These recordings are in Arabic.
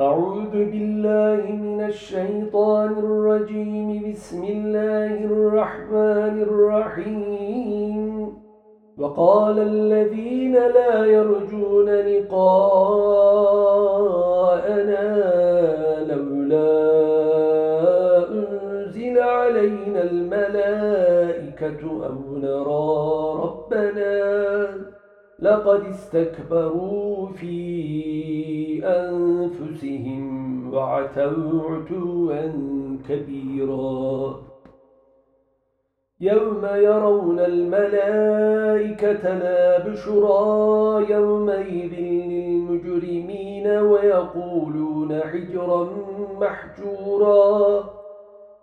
أعوذ بالله من الشيطان الرجيم. بسم الله الرحمن الرحيم. وقال الذين لا يرجون لقاءنا لولا أنزل علينا الملائكة أو نرى ربنا لقد استكبروا في أنفسهم وعتوا عتوا كبيرا. يوم يرون الملائكة لا بشرى يومئذ للمجرمين ويقولون حجرا محجورا.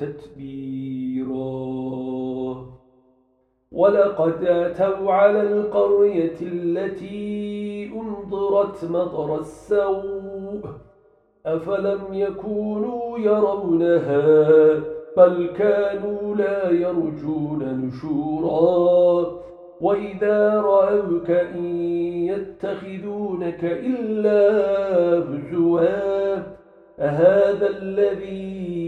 تتبيرا. ولقد أتوا على القرية التي أنظرت مطر السوء أفلم يكونوا يرونها بل كانوا لا يرجون نشورا. وإذا رأوك إن يتخذونك إلا هزوا أهذا الذي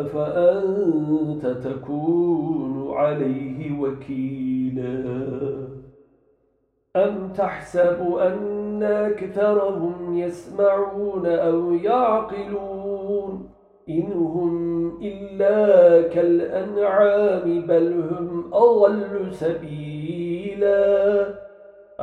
أفأنت تكون عليه وكيلا؟ أم تحسب أن أكثرهم يسمعون أو يعقلون؟ إنهم إلا كالأنعام بل هم أضل سبيلا.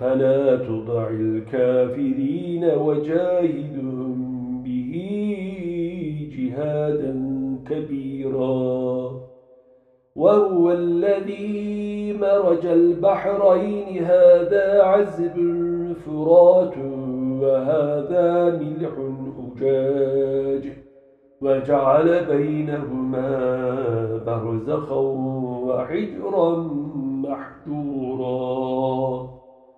فلا تضع الكافرين وجاهدهم به جهادا كبيرا. وهو الذي مرج البحرين. هذا عزب فرات وهذا ملح أجاج. وجعل بينهما برزخا وحجرا محجورا.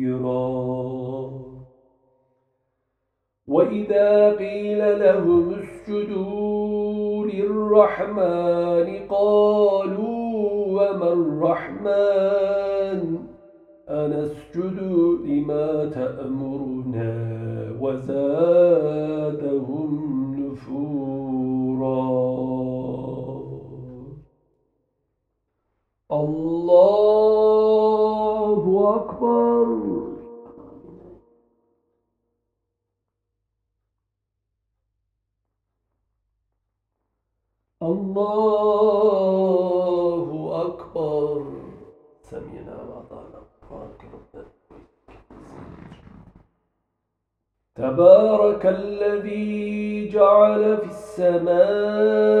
خبيرا وإذا قيل لهم اسجدوا للرحمن قالوا وما الرحمن؟ أنسجد لما تأمرنا وزادهم نفورا. الله أكبر. الله أكبر. سمينا وأطعنا وبارك تبارك الذي جعل في السماء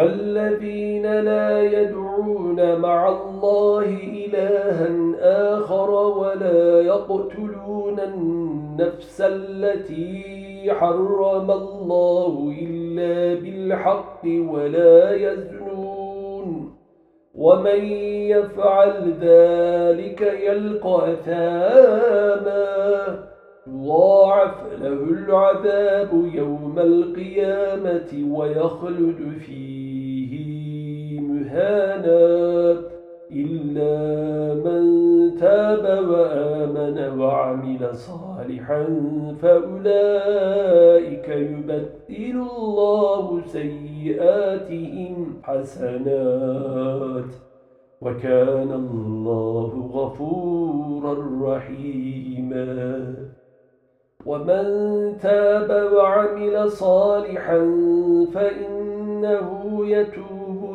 والذين لا يدعون مع الله إلها آخر ولا يقتلون النفس التي حرم الله إلا بالحق ولا يزنون ومن يفعل ذلك يلقى أثاما يضاعف له العذاب يوم القيامة ويخلد فيه. مهانا إلا من تاب وآمن وعمل صالحا فأولئك يبدل الله سيئاتهم حسنات وكان الله غفورا رحيما. ومن تاب وعمل صالحا فإنه يتوب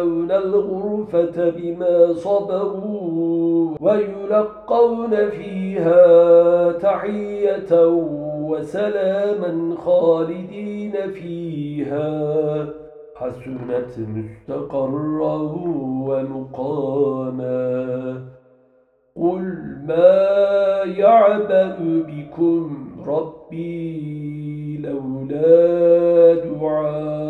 يجزون الغرفة بما صبروا ويلقون فيها تحية وسلاما خالدين فيها. حسنت مستقرا ومقاما. قل ما يعبأ بكم ربي لولا دعاؤكم